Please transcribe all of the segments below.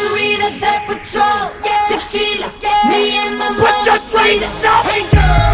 margarita, that patrol. Tequila. Me and my Put your mama drinks up. Hey girl,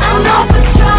I'm not